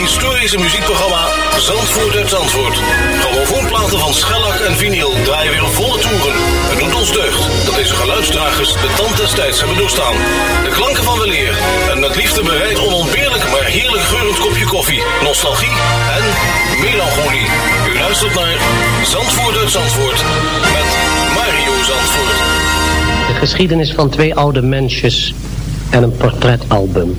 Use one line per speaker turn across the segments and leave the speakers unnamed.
historische muziekprogramma Zandvoort uit Zandvoort. Grammofoonplaten van schellak en vinyl draaien weer volle toeren. Het doet ons deugd dat deze geluidsdragers de tand des tijds hebben doorstaan. De klanken van weleer en met liefde bereid onontbeerlijk maar heerlijk geurend kopje koffie, nostalgie en melancholie. U luistert naar Zandvoort uit Zandvoort met Mario Zandvoort.
De geschiedenis van twee oude mensjes en een portretalbum.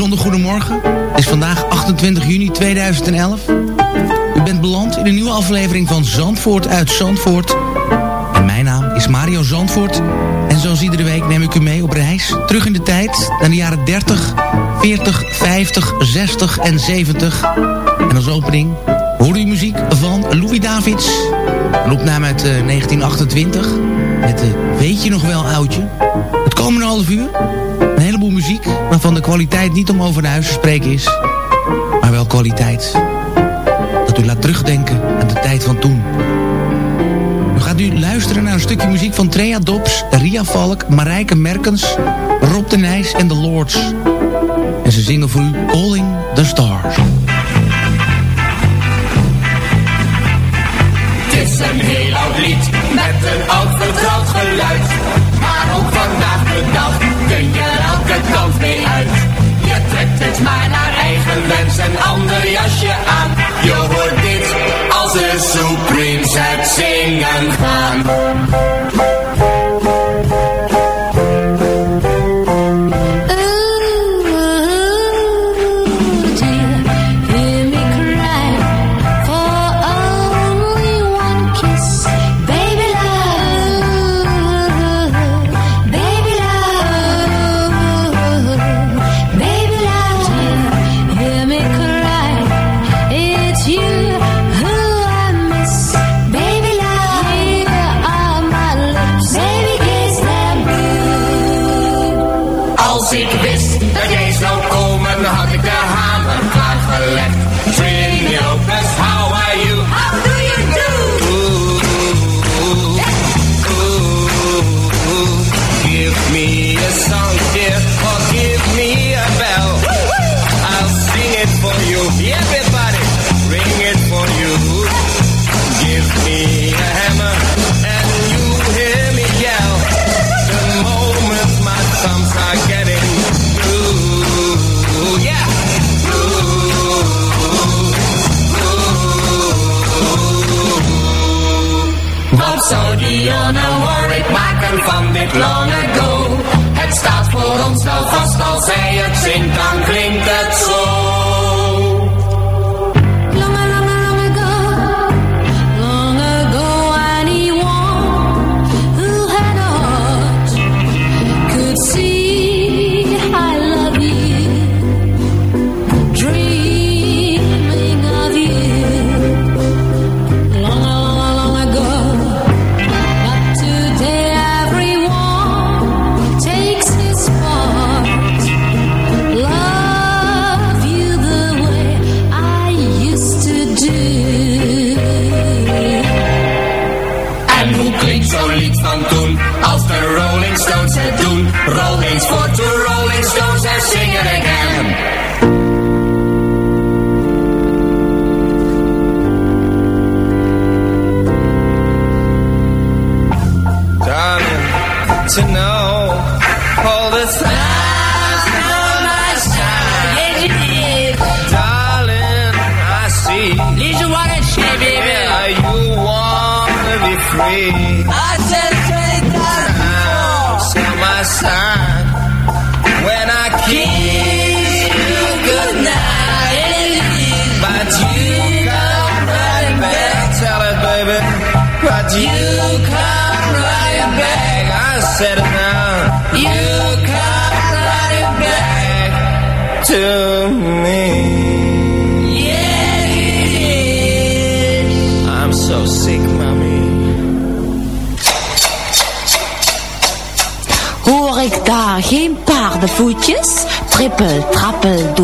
bijzonder goedemorgen. Het is vandaag 28 juni 2011. U bent beland in een nieuwe aflevering van Zandvoort uit Zandvoort. En mijn naam is Mario Zandvoort. En zoals iedere week neem ik u mee op reis. Terug in de tijd naar de jaren 30, 40, 50, 60 en 70. En als opening hoor u muziek van Louis Davids. Een opname uit eh, 1928. Met uh, Weet je nog wel oudje? Het komende half uur muziek... waarvan de kwaliteit niet om over naar huis te spreken is... maar wel kwaliteit. Dat u laat terugdenken aan de tijd van toen. U gaat nu luisteren naar een stukje muziek van Trea Dobbs... Ria Valk, Marijke Merkens, Rob de Nijs en The Lords. En ze zingen voor u Calling the Stars.
Het is een heel oud lied met een oud vertrouwd geluid. Maar ook vandaag de dag kun je kant mee uit. Je trekt het maar naar eigen wens, een ander jasje aan. Je hoort dit als de Supremes het zingen gaan.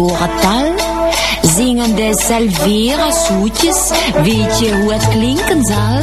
Het dal. Zingende salvera zoetjes, weet je hoe het klinken zal?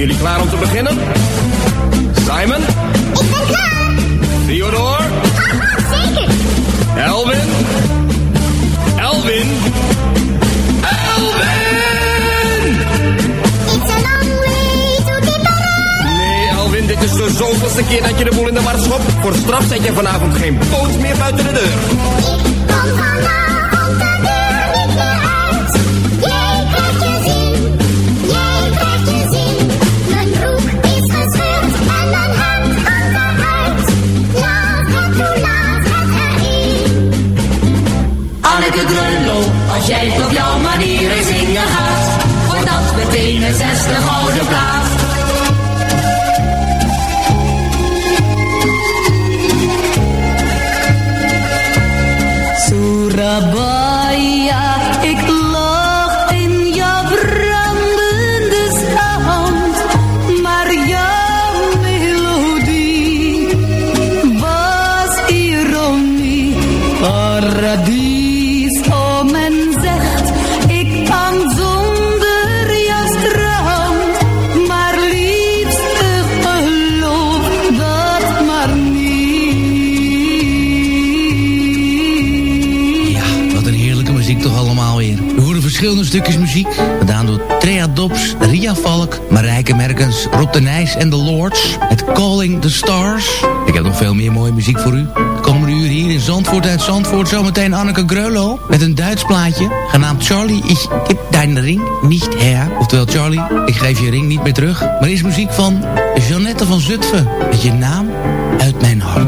jullie klaar om te beginnen? Simon?
Ik ben klaar.
Theodore?
zeker.
Elvin? Elvin? dit is de zoveelste keer dat je de boel in de war schopt. Voor straf zet je vanavond geen poot meer buiten de deur.
Ik kom vanavond jij
op jouw manier eens zingen gaat, wordt dat
meteen een zesde gouden plaat. Stukjes muziek. Gedaan door Trea Dobbs, Ria Valk, Marijke Merkens, Rob de Nijs en The Lords. Het Calling the Stars. Ik heb nog veel meer mooie muziek voor u. De komende uur hier in Zandvoort uit Zandvoort. Zometeen Anneke Greulow met een Duits plaatje. Genaamd Charlie, ik heb dein ring niet her. Oftewel Charlie, ik geef je ring niet meer terug. Maar is muziek van Jeannette van Zutphen. Met je naam uit mijn hart.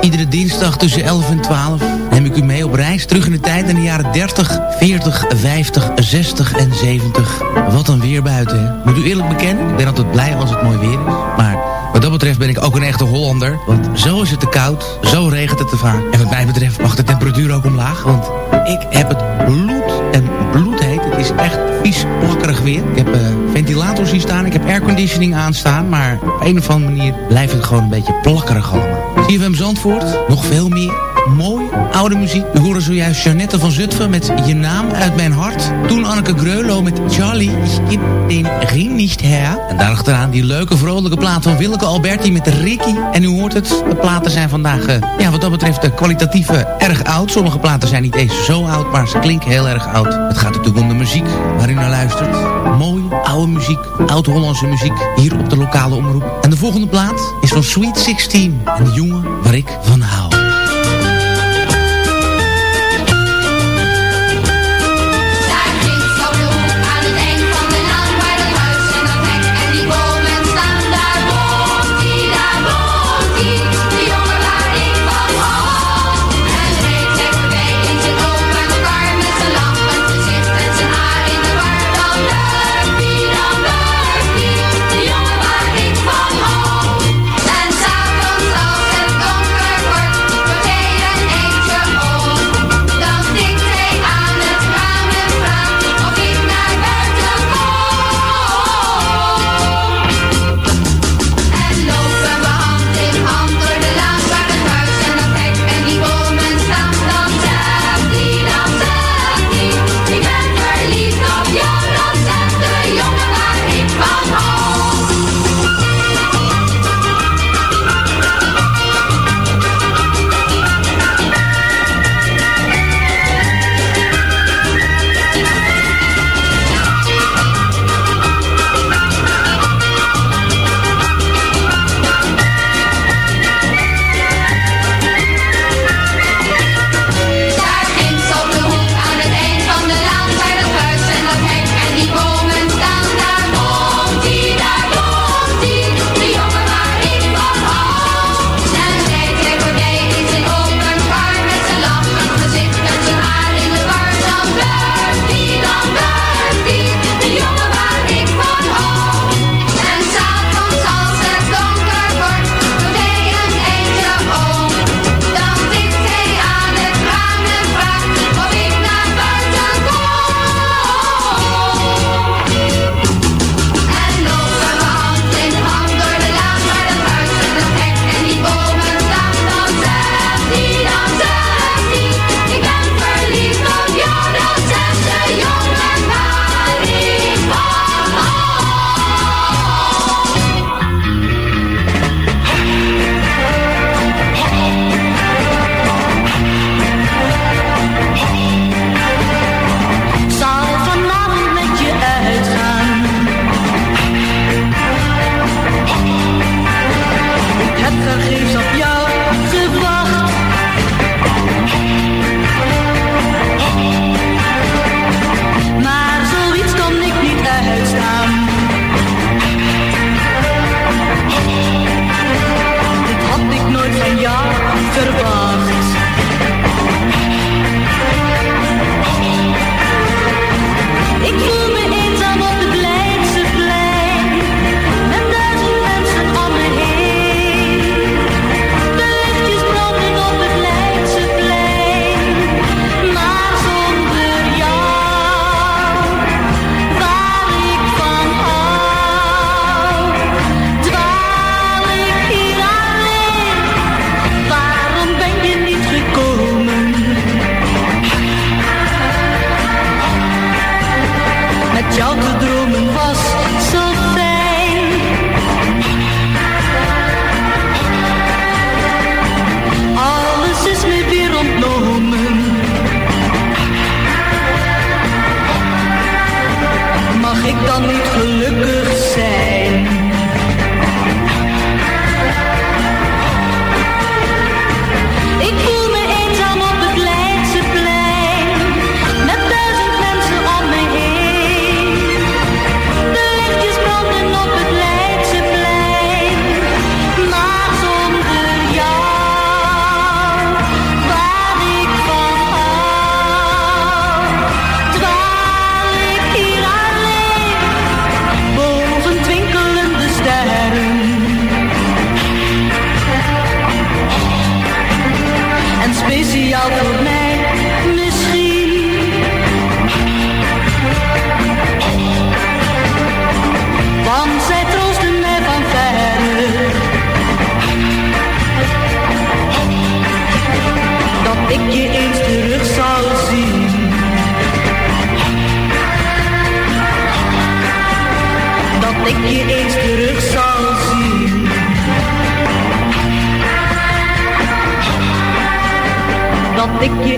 Iedere dinsdag tussen 11 en 12 neem ik u mee op reis terug in de tijd in de jaren 30, 40, 50, 60 en 70. Wat een weer buiten, hè? Moet u eerlijk bekennen, ik ben altijd blij als het mooi weer is. Maar wat dat betreft ben ik ook een echte Hollander. Want zo is het te koud, zo regent het te vaak. En wat mij betreft mag de temperatuur ook omlaag. Want ik heb het bloed en bloedheet. Het is echt vies plakkerig weer. Ik heb eh, ventilators hier staan, ik heb airconditioning aanstaan. Maar op een of andere manier blijft het gewoon een beetje plakkerig allemaal. CFM Zandvoort, nog veel meer mooie oude muziek. We horen zojuist Jeannette van Zutphen met Je naam uit mijn hart. Toen Anneke Greulow met Charlie, ich geb den ring nicht her. En daarachteraan die leuke vrolijke plaat van Willeke Alberti met Ricky. En u hoort het, de platen zijn vandaag, eh, ja wat dat betreft, de kwalitatieve erg oud. Sommige platen zijn niet eens zo oud, maar ze klinken heel erg oud. Het gaat natuurlijk om de muziek waar u naar luistert. Mooie oude muziek, oud-Hollandse muziek, hier op de lokale omroep. En de volgende plaat is van Sweet 16 en de jongen waar ik van hou.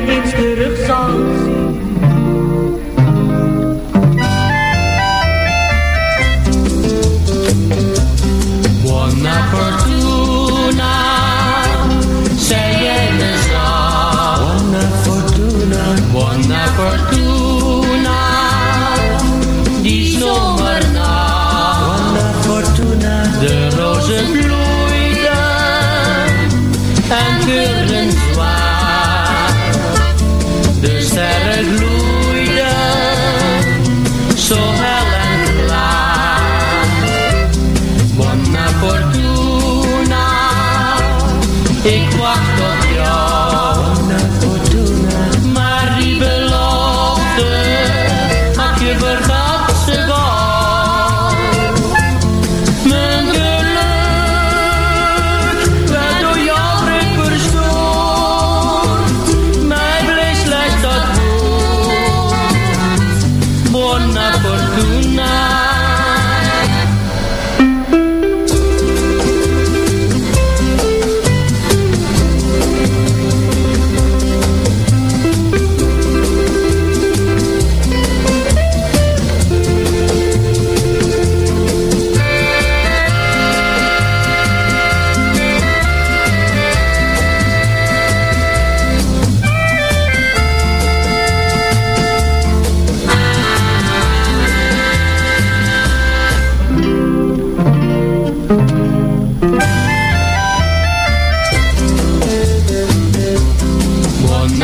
Eens terug zal zien.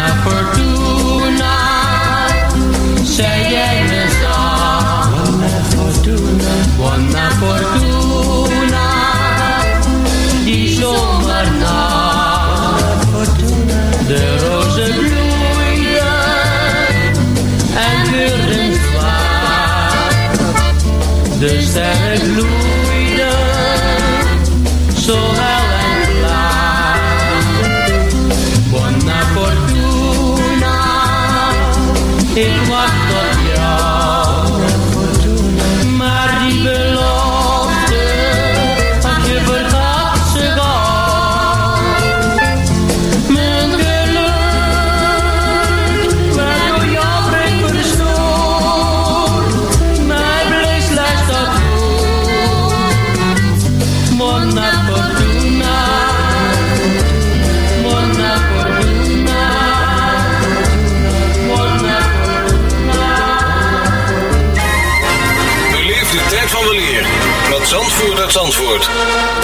For two. Zandvoort uit Zandvoort.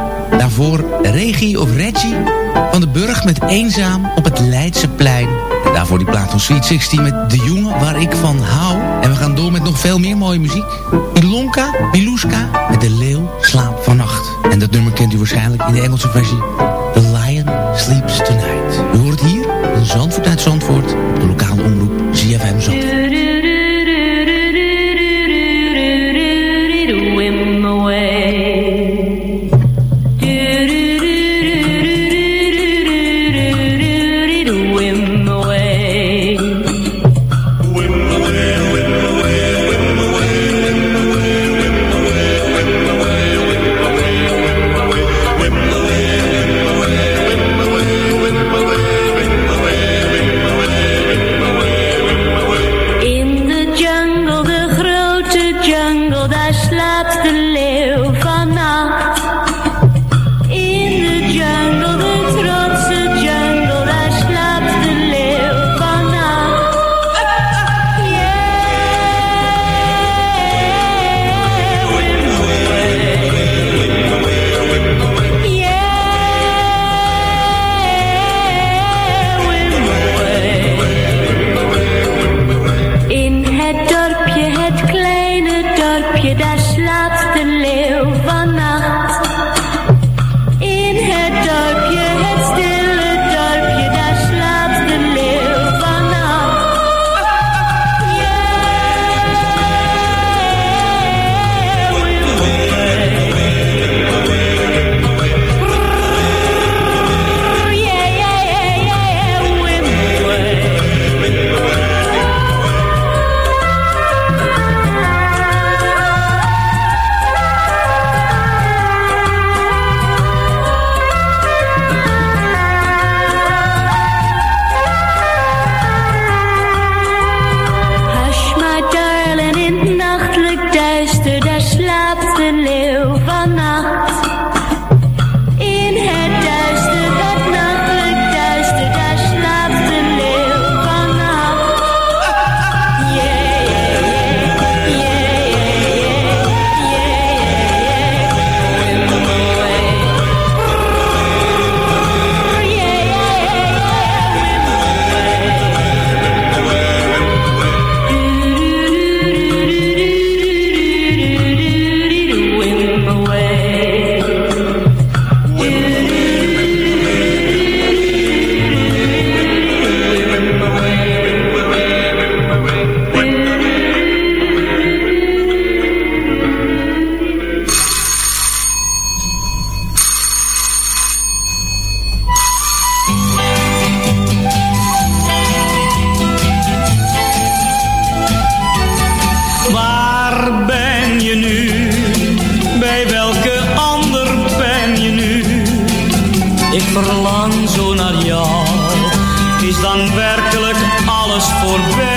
daarvoor Regie of Reggie van de Burg met Eenzaam op het Leidseplein. En daarvoor die plaat van Sweet 16 met De Jongen waar ik van hou. En we gaan door met nog veel meer mooie muziek. Ilonka, Miluska met De Leeuw slaapt vannacht. En dat nummer kent u waarschijnlijk in de Engelse versie. The Lion Sleeps Tonight. U hoort het hier in Zandvoort uit Zandvoort. De lokale omroep ZFM Zandvoort.
aanwerkelijk alles voorbij.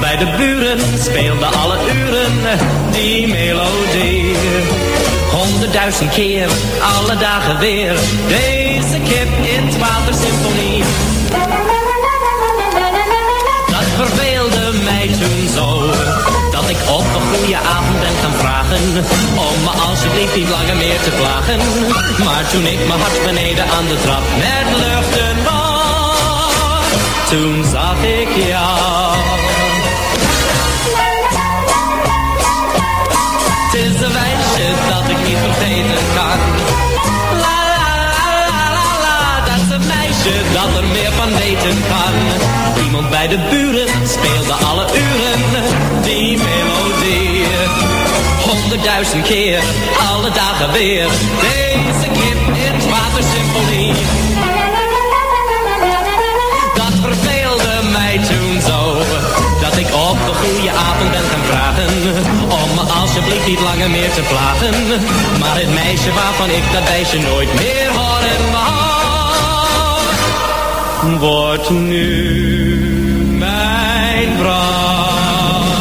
Bij
de buren speelde alle uren die melodie. Honderdduizend keer, alle dagen weer, deze kip in symfonie. Dat verveelde mij toen zo, dat ik op een goede avond ben gaan vragen. Om me alsjeblieft niet langer meer te plagen. Maar toen ik mijn hart beneden aan de trap met luchten was, toen zag ik ja La la la la la dat is een meisje dat er meer van weten kan. Iemand bij de buren speelde alle uren die melodie. Honderdduizend keer, alle dagen weer, deze kip in watersymfonie. goede avond ben gaan vragen. Om alsjeblieft niet langer meer te plagen. Maar het meisje waarvan ik dat meisje nooit meer horen wou. Wordt nu mijn vrouw.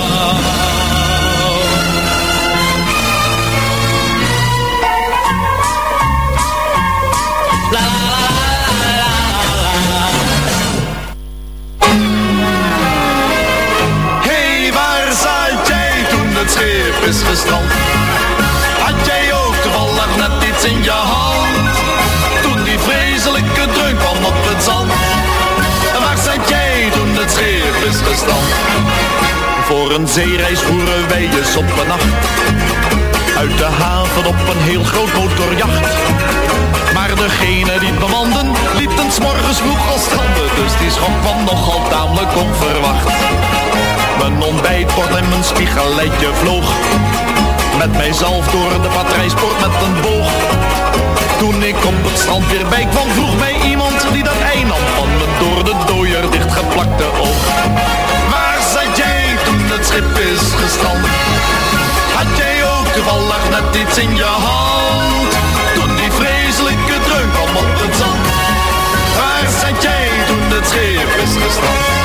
Had jij ook toevallig net iets in je hand? Toen die vreselijke dreun kwam op het zand. En waar zat jij toen het schip is gestrand? Voor een zeereis voeren wij eens op een nacht. Uit de haven op een heel groot motorjacht. Maar degene die bewanden, bemanden, liep ten morgens vroeg al stranden. Dus die schok kwam nogal tamelijk onverwacht. Mijn ontbijtbord en mijn spiegelletje vloog. Met mijzelf door de patrijsport met een boog. Toen ik op het strand weer bij kwam, vroeg mij iemand die dat ei nam van mijn door de dooier dichtgeplakte oog. Waar zat jij toen het schip is gestrand? Had jij ook toevallig net iets in je hand? Toen die vreselijke dreun kwam op het zand. Waar zat jij toen het schip is gestrand?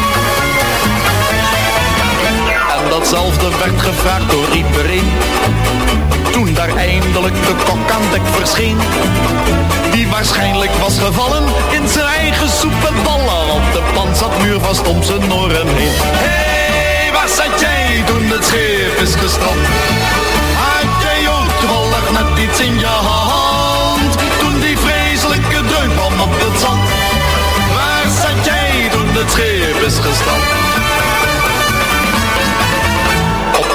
Datzelfde werd gevraagd door iedereen. Toen daar eindelijk de kok aan dek verscheen. Die waarschijnlijk was gevallen in zijn eigen soep en. Want de pan zat muurvast om zijn oren heen. Hé, hey, waar zat jij toen het schip is gestrand? Had jij ook toevallig net iets in je hand? Toen die vreselijke kwam op het zand. Waar zat jij toen het schip is gestrand?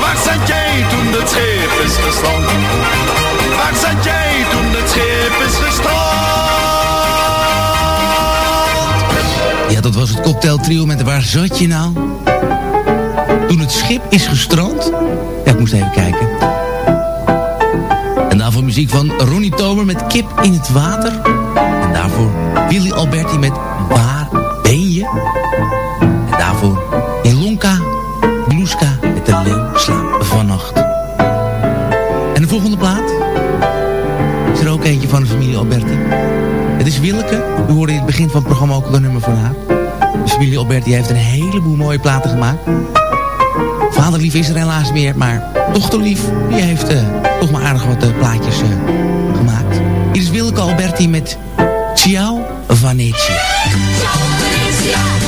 Waar zat jij toen het schip is gestrand? Waar zat jij toen het schip is gestrand?
Ja, dat was het cocktailtrio met Waar zat je nou? Toen het schip is gestrand? Ja, ik moest even kijken. En daarvoor muziek van Ronnie Tomer met Kip in het water. En daarvoor Willy Alberti met Waar is Willeke. U hoorde in het begin van het programma ook een nummer van haar. De familie Alberti heeft een heleboel mooie platen gemaakt. Vaderlief is er helaas meer, maar dochterlief die heeft uh, toch maar aardig wat uh, plaatjes uh, gemaakt. Hier is Willeke Alberti met Ciao Vanetje.
Ciao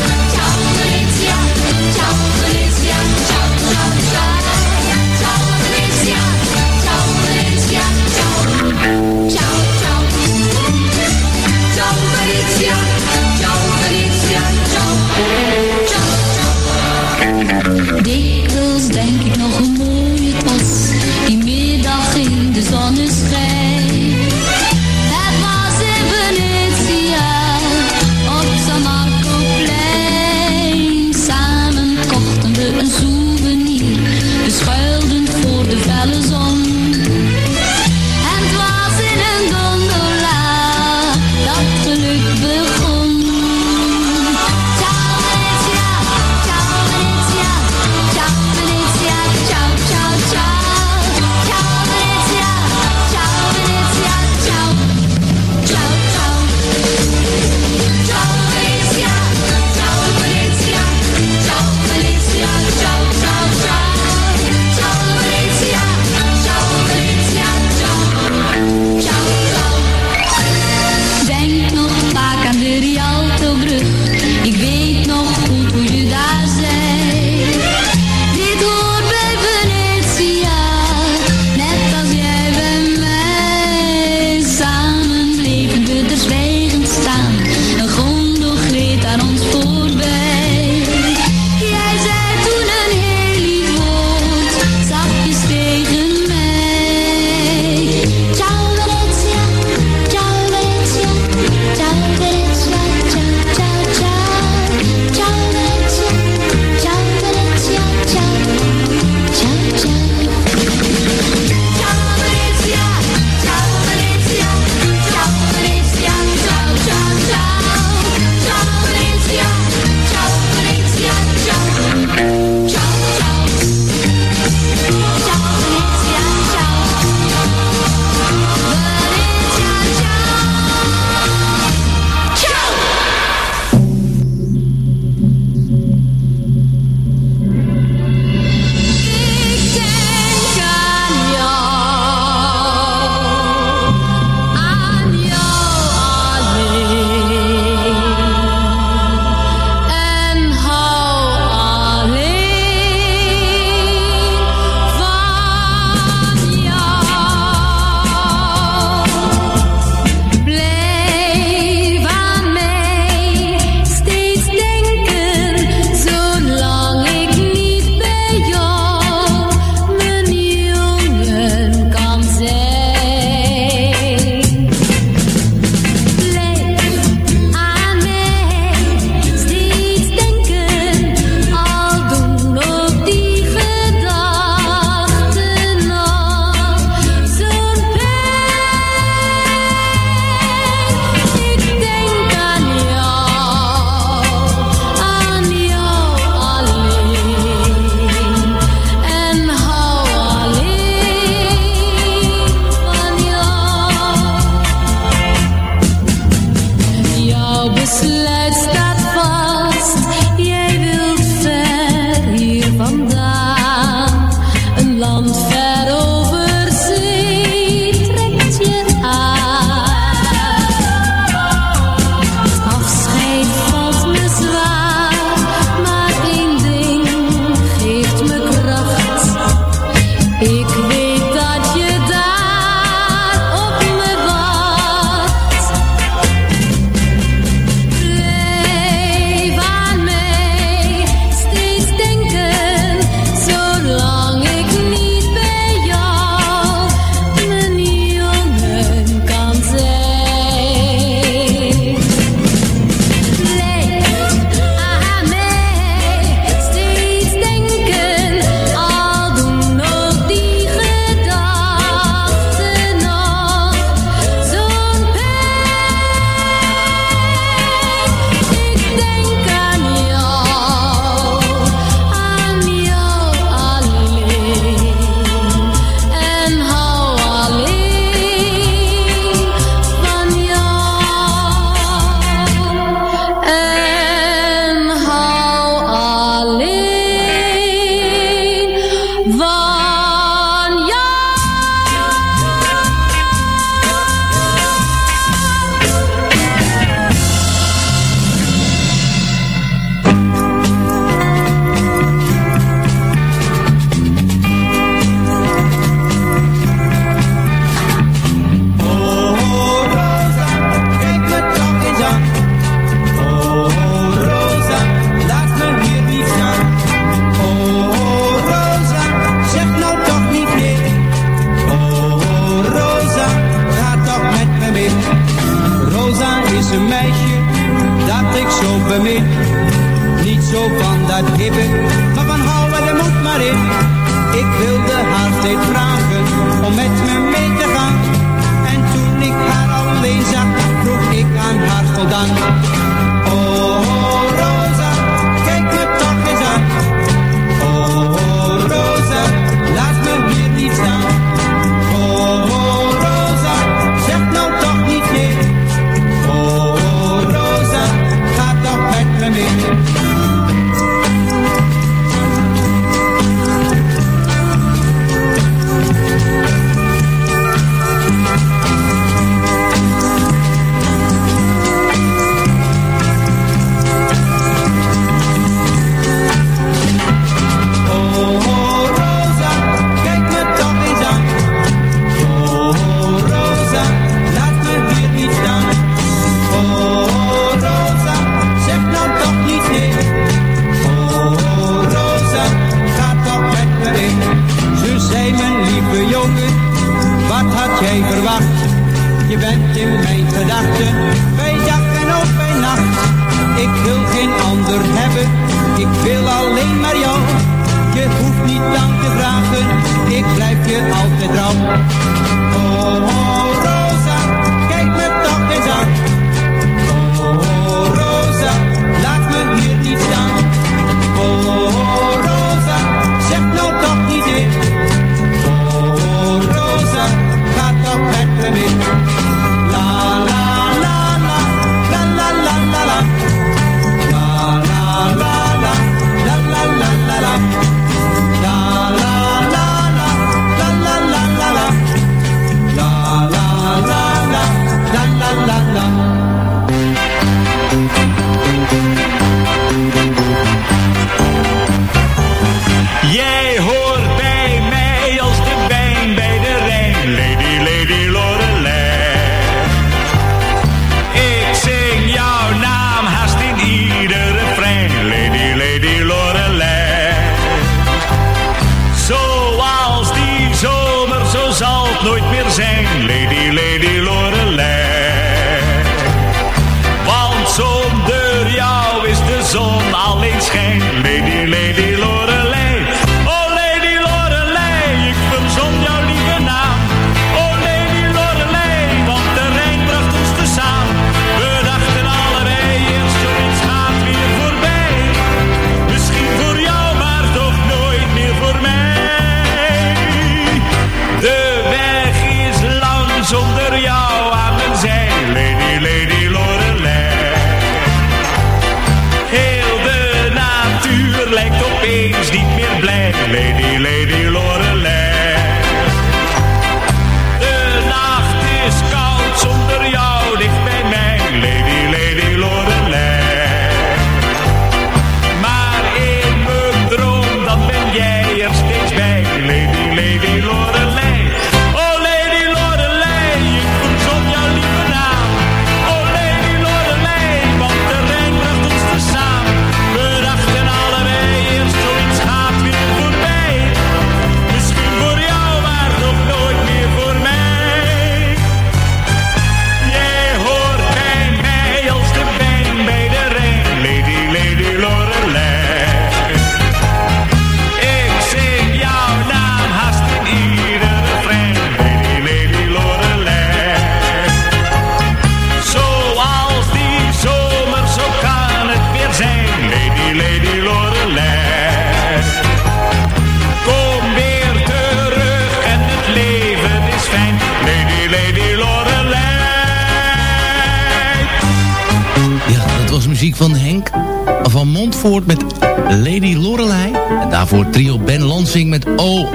daarvoor trio Ben Lansing met O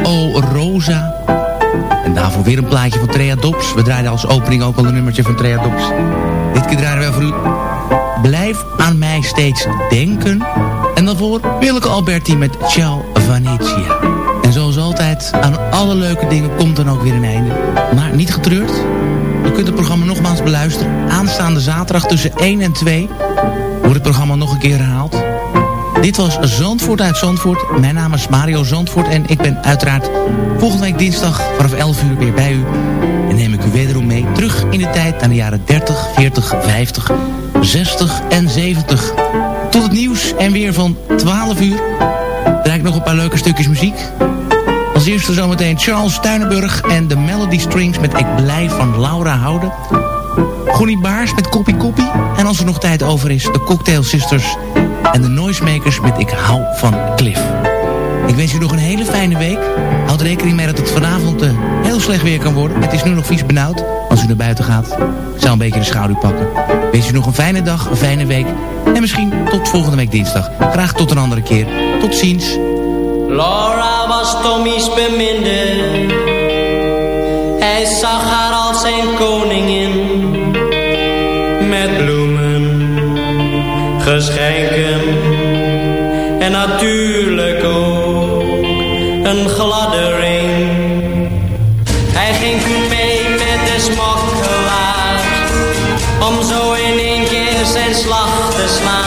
Rosa. En daarvoor weer een plaatje van Trea Dops. We draaiden als opening ook al een nummertje van Trea Dops. Dit keer draaien we voor u. Blijf aan mij steeds denken. En daarvoor Willeke Alberti met Ciao Venezia. En zoals altijd, aan alle leuke dingen komt dan ook weer een einde. Maar niet getreurd. U kunt het programma nogmaals beluisteren. Aanstaande zaterdag tussen 1 en 2 wordt het programma nog een keer herhaald. Dit was Zandvoort uit Zandvoort. Mijn naam is Mario Zandvoort en ik ben uiteraard volgende week dinsdag vanaf 11 uur weer bij u. En neem ik u wederom mee terug in de tijd naar de jaren 30, 40, 50, 60 en 70. Tot het nieuws en weer van 12 uur. Draai ik nog een paar leuke stukjes muziek. Als eerste zometeen Charles Tuinenburg en de Melody Strings met Ik Blijf van Laura Houden. Gonnie Baars met Koppie Koppie. En als er nog tijd over is, de Cocktail Sisters en de Noisemakers met Ik Hou van Cliff. Ik wens u nog een hele fijne week. Houd rekening mee dat het vanavond uh, heel slecht weer kan worden. Het is nu nog vies benauwd als u naar buiten gaat. Zou een beetje de schouder pakken. Wens u nog een fijne dag, een fijne week. En misschien tot volgende week dinsdag. Graag tot een andere keer. Tot ziens.
Laura was Tommy's beminde. Hij zag haar als zijn koningin. Geschenken en natuurlijk ook een gladde ring. Hij ging toen mee met de smokkelaar om zo in één keer zijn slag te slaan.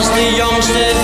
Was de jongste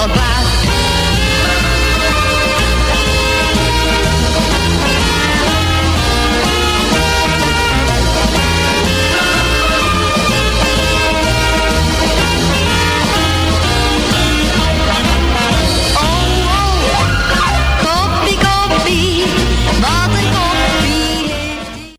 Waar